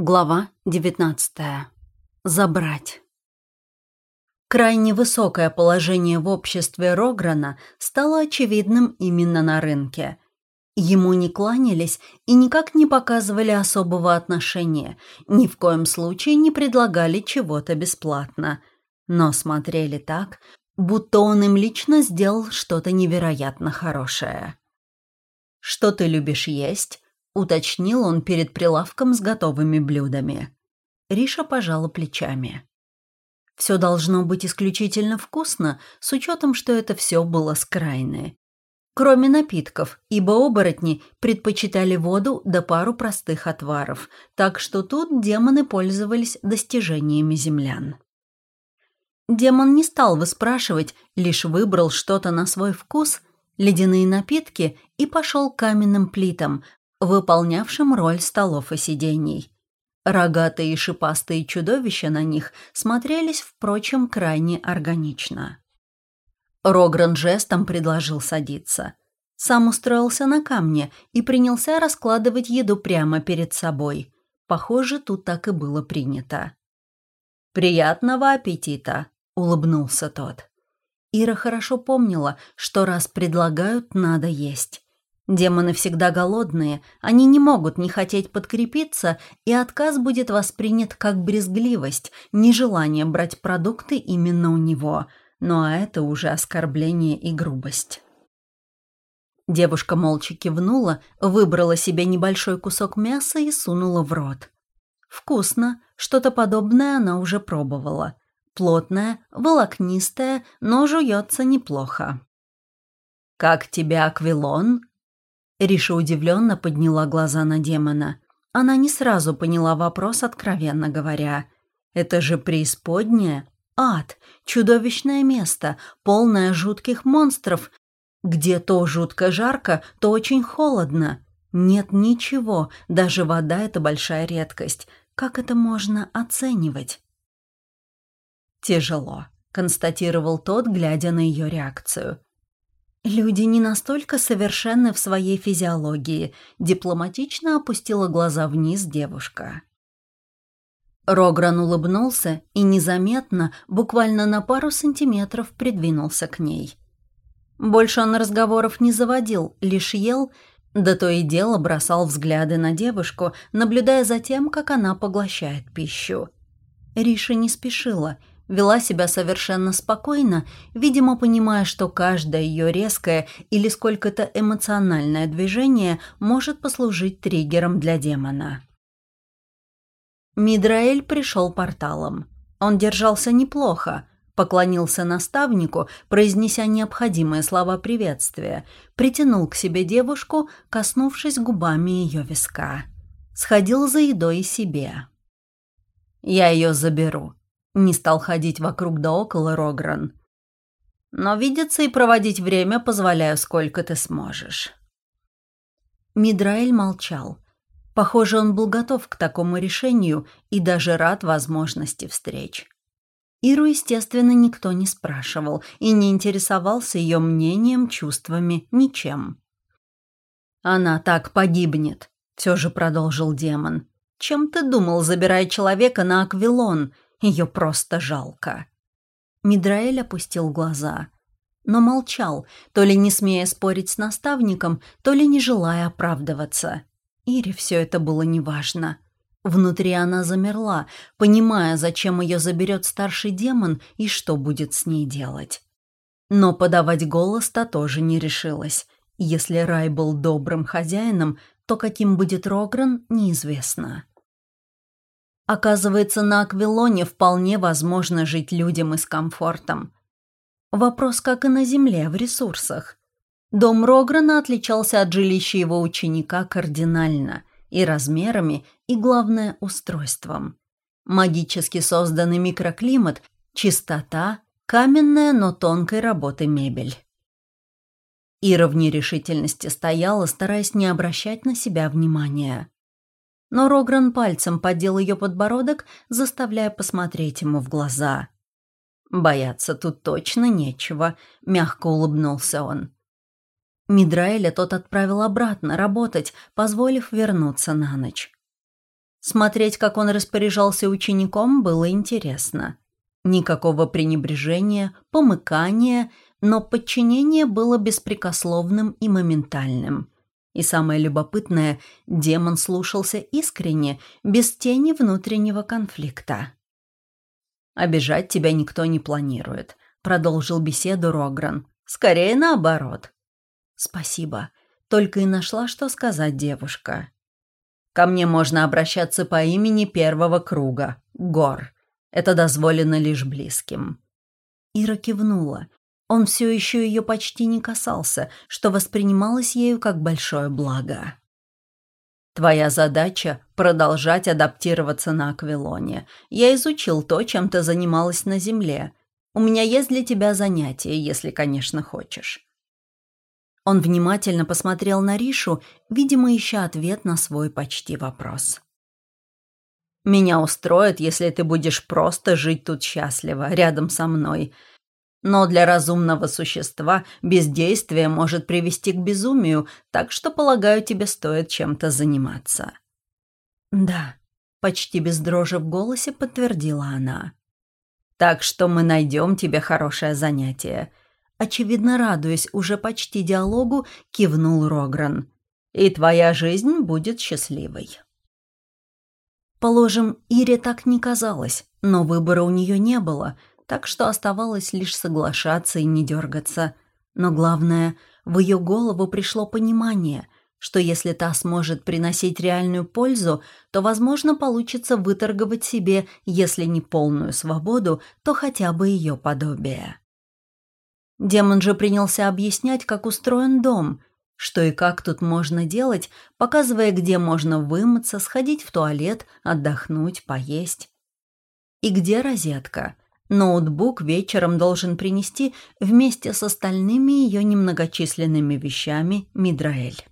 Глава 19. Забрать. Крайне высокое положение в обществе Рограна стало очевидным именно на рынке. Ему не кланялись и никак не показывали особого отношения, ни в коем случае не предлагали чего-то бесплатно, но смотрели так, будто он им лично сделал что-то невероятно хорошее. «Что ты любишь есть?» Уточнил он перед прилавком с готовыми блюдами. Риша пожала плечами. Все должно быть исключительно вкусно, с учетом, что это все было скрайное. Кроме напитков, ибо оборотни предпочитали воду да пару простых отваров, так что тут демоны пользовались достижениями землян. Демон не стал выспрашивать, лишь выбрал что-то на свой вкус, ледяные напитки и пошел к каменным плитам, выполнявшим роль столов и сидений. Рогатые и шипастые чудовища на них смотрелись, впрочем, крайне органично. Рогран жестом предложил садиться. Сам устроился на камне и принялся раскладывать еду прямо перед собой. Похоже, тут так и было принято. «Приятного аппетита!» — улыбнулся тот. Ира хорошо помнила, что раз предлагают, надо есть. Демоны всегда голодные, они не могут не хотеть подкрепиться, и отказ будет воспринят как брезгливость, нежелание брать продукты именно у него. Ну а это уже оскорбление и грубость. Девушка молча кивнула, выбрала себе небольшой кусок мяса и сунула в рот. Вкусно, что-то подобное она уже пробовала. Плотное, волокнистое, но жуется неплохо. «Как тебе аквилон?» Риша удивленно подняла глаза на демона. Она не сразу поняла вопрос, откровенно говоря. «Это же преисподняя? Ад, чудовищное место, полное жутких монстров, где то жутко жарко, то очень холодно. Нет ничего, даже вода — это большая редкость. Как это можно оценивать?» «Тяжело», — констатировал тот, глядя на ее реакцию. «Люди не настолько совершенны в своей физиологии», — дипломатично опустила глаза вниз девушка. Рогран улыбнулся и незаметно, буквально на пару сантиметров, придвинулся к ней. Больше он разговоров не заводил, лишь ел, да то и дело бросал взгляды на девушку, наблюдая за тем, как она поглощает пищу. Риша не спешила — вела себя совершенно спокойно, видимо, понимая, что каждое ее резкое или сколько-то эмоциональное движение может послужить триггером для демона. Мидраэль пришел порталом. Он держался неплохо, поклонился наставнику, произнеся необходимые слова приветствия, притянул к себе девушку, коснувшись губами ее виска. Сходил за едой себе. «Я ее заберу», не стал ходить вокруг да около Рогран. Но видеться и проводить время позволяю, сколько ты сможешь. Мидраэль молчал. Похоже, он был готов к такому решению и даже рад возможности встреч. Иру, естественно, никто не спрашивал и не интересовался ее мнением, чувствами, ничем. «Она так погибнет», — все же продолжил демон. «Чем ты думал, забирая человека на Аквилон? Ее просто жалко. Мидраэль опустил глаза, но молчал, то ли не смея спорить с наставником, то ли не желая оправдываться. Ире все это было неважно. Внутри она замерла, понимая, зачем ее заберет старший демон и что будет с ней делать. Но подавать голос-то тоже не решилась. Если Рай был добрым хозяином, то каким будет Рогран, неизвестно. Оказывается, на Аквилоне вполне возможно жить людям и с комфортом. Вопрос, как и на Земле, в ресурсах. Дом Рограна отличался от жилища его ученика кардинально и размерами, и, главное, устройством. Магически созданный микроклимат, чистота, каменная, но тонкой работы мебель. Ира в нерешительности стояла, стараясь не обращать на себя внимания но Рогран пальцем поддел ее подбородок, заставляя посмотреть ему в глаза. «Бояться тут точно нечего», — мягко улыбнулся он. Мидраэля тот отправил обратно работать, позволив вернуться на ночь. Смотреть, как он распоряжался учеником, было интересно. Никакого пренебрежения, помыкания, но подчинение было беспрекословным и моментальным. И самое любопытное, демон слушался искренне, без тени внутреннего конфликта. «Обижать тебя никто не планирует», — продолжил беседу Рогран. «Скорее наоборот». «Спасибо», — только и нашла, что сказать девушка. «Ко мне можно обращаться по имени первого круга — Гор. Это дозволено лишь близким». Ира кивнула. Он все еще ее почти не касался, что воспринималось ею как большое благо. Твоя задача – продолжать адаптироваться на Аквилоне. Я изучил то, чем ты занималась на Земле. У меня есть для тебя занятие, если, конечно, хочешь». Он внимательно посмотрел на Ришу, видимо, ища ответ на свой почти вопрос. «Меня устроит, если ты будешь просто жить тут счастливо, рядом со мной. Но для разумного существа бездействие может привести к безумию, так что, полагаю, тебе стоит чем-то заниматься». «Да», — почти без дрожи в голосе подтвердила она. «Так что мы найдем тебе хорошее занятие». Очевидно, радуясь уже почти диалогу, кивнул Рогран. «И твоя жизнь будет счастливой». Положим, Ире так не казалось, но выбора у нее не было — так что оставалось лишь соглашаться и не дергаться. Но главное, в ее голову пришло понимание, что если та сможет приносить реальную пользу, то, возможно, получится выторговать себе, если не полную свободу, то хотя бы ее подобие. Демон же принялся объяснять, как устроен дом, что и как тут можно делать, показывая, где можно вымыться, сходить в туалет, отдохнуть, поесть. И где розетка — Ноутбук вечером должен принести вместе с остальными ее немногочисленными вещами Мидраэль.